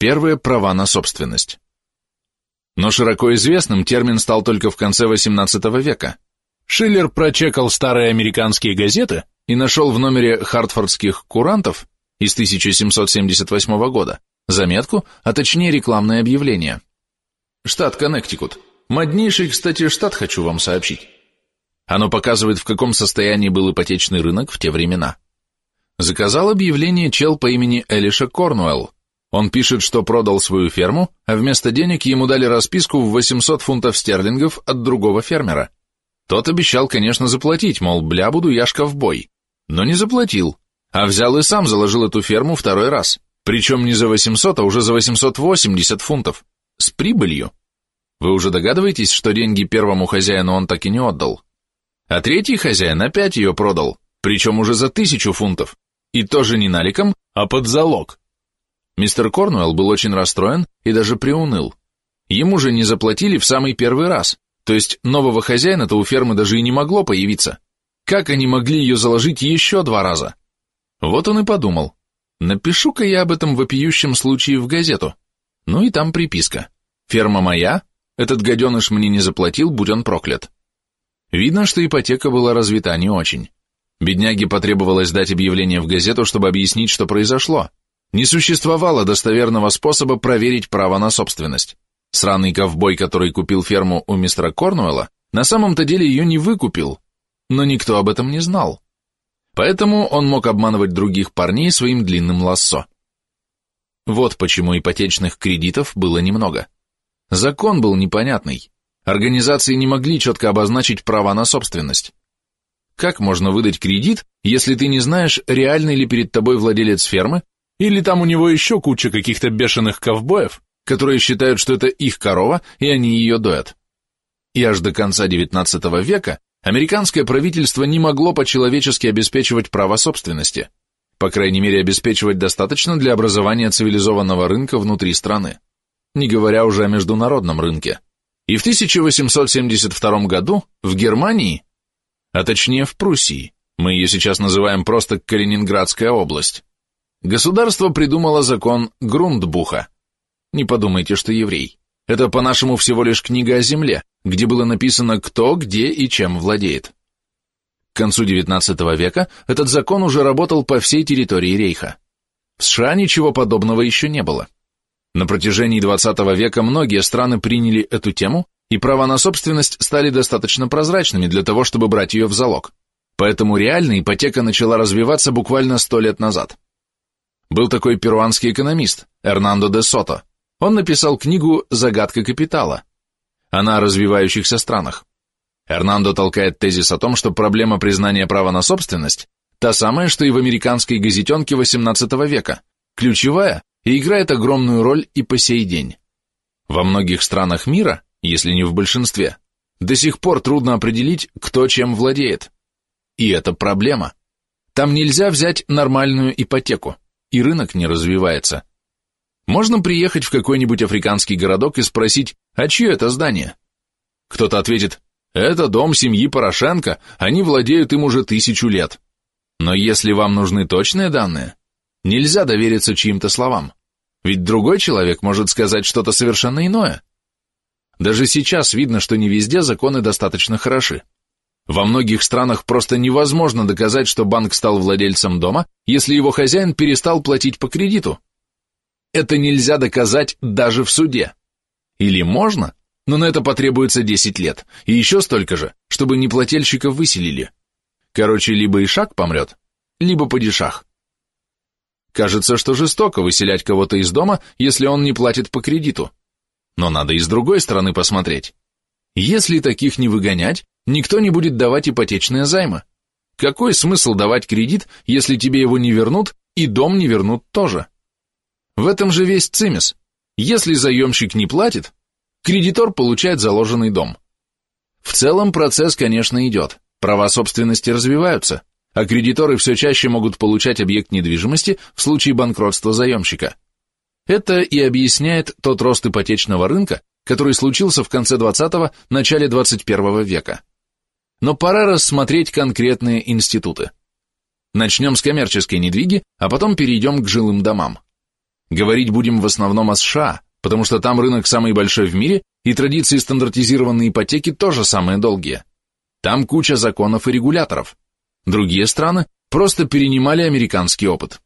Первые права на собственность. Но широко известным термин стал только в конце XVIII века. Шиллер прочекал старые американские газеты и нашел в номере хартфордских курантов из 1778 года заметку, а точнее рекламное объявление. Штат Коннектикут. Моднейший, кстати, штат хочу вам сообщить. Оно показывает, в каком состоянии был ипотечный рынок в те времена. Заказал объявление чел по имени Элиша Корнуэлл. Он пишет, что продал свою ферму, а вместо денег ему дали расписку в 800 фунтов стерлингов от другого фермера. Тот обещал, конечно, заплатить, мол, бля, буду яшка в бой. Но не заплатил, а взял и сам заложил эту ферму второй раз. Причем не за 800, а уже за 880 фунтов. С прибылью. Вы уже догадываетесь, что деньги первому хозяину он так и не отдал. А третий хозяин опять ее продал, причем уже за тысячу фунтов. И тоже не наликом, а под залог. Мистер Корнуэлл был очень расстроен и даже приуныл. Ему же не заплатили в самый первый раз, то есть нового хозяина-то у фермы даже и не могло появиться. Как они могли ее заложить еще два раза? Вот он и подумал. Напишу-ка я об этом вопиющем случае в газету. Ну и там приписка. Ферма моя, этот гаденыш мне не заплатил, будь он проклят. Видно, что ипотека была развита не очень. Бедняге потребовалось дать объявление в газету, чтобы объяснить, что произошло. Не существовало достоверного способа проверить право на собственность. Сраный ковбой, который купил ферму у мистера Корнуэлла, на самом-то деле ее не выкупил, но никто об этом не знал. Поэтому он мог обманывать других парней своим длинным лассо. Вот почему ипотечных кредитов было немного. Закон был непонятный. Организации не могли четко обозначить права на собственность. Как можно выдать кредит, если ты не знаешь, реальный ли перед тобой владелец фермы, или там у него еще куча каких-то бешеных ковбоев, которые считают, что это их корова, и они ее доят. И аж до конца XIX века американское правительство не могло по-человечески обеспечивать право собственности, по крайней мере обеспечивать достаточно для образования цивилизованного рынка внутри страны, не говоря уже о международном рынке. И в 1872 году в Германии, а точнее в Пруссии, мы ее сейчас называем просто Калининградская область, Государство придумало закон Грундбуха. Не подумайте, что еврей. Это по-нашему всего лишь книга о земле, где было написано, кто, где и чем владеет. К концу XIX века этот закон уже работал по всей территории Рейха. В США ничего подобного еще не было. На протяжении XX века многие страны приняли эту тему, и права на собственность стали достаточно прозрачными для того, чтобы брать ее в залог. Поэтому реально ипотека начала развиваться буквально сто лет назад. Был такой перуанский экономист, Эрнандо де Сото. Он написал книгу «Загадка капитала». Она о развивающихся странах. Эрнандо толкает тезис о том, что проблема признания права на собственность та самая, что и в американской газетенке XVIII века, ключевая и играет огромную роль и по сей день. Во многих странах мира, если не в большинстве, до сих пор трудно определить, кто чем владеет. И это проблема. Там нельзя взять нормальную ипотеку и рынок не развивается. Можно приехать в какой-нибудь африканский городок и спросить, а чье это здание? Кто-то ответит, это дом семьи Порошенко, они владеют им уже тысячу лет. Но если вам нужны точные данные, нельзя довериться чьим-то словам, ведь другой человек может сказать что-то совершенно иное. Даже сейчас видно, что не везде законы достаточно хороши. Во многих странах просто невозможно доказать, что банк стал владельцем дома, если его хозяин перестал платить по кредиту. Это нельзя доказать даже в суде. Или можно, но на это потребуется 10 лет, и еще столько же, чтобы неплательщика выселили. Короче, либо Ишак помрет, либо падишах. Кажется, что жестоко выселять кого-то из дома, если он не платит по кредиту. Но надо и с другой стороны посмотреть. Если таких не выгонять, Никто не будет давать ипотечные займы. Какой смысл давать кредит, если тебе его не вернут и дом не вернут тоже? В этом же весь цимис. Если заемщик не платит, кредитор получает заложенный дом. В целом процесс, конечно, идет. Права собственности развиваются, а кредиторы все чаще могут получать объект недвижимости в случае банкротства заемщика. Это и объясняет тот рост ипотечного рынка, который случился в конце 20-го, начале 21 века. Но пора рассмотреть конкретные институты. Начнем с коммерческой недвиги, а потом перейдем к жилым домам. Говорить будем в основном о США, потому что там рынок самый большой в мире, и традиции стандартизированной ипотеки тоже самые долгие. Там куча законов и регуляторов. Другие страны просто перенимали американский опыт.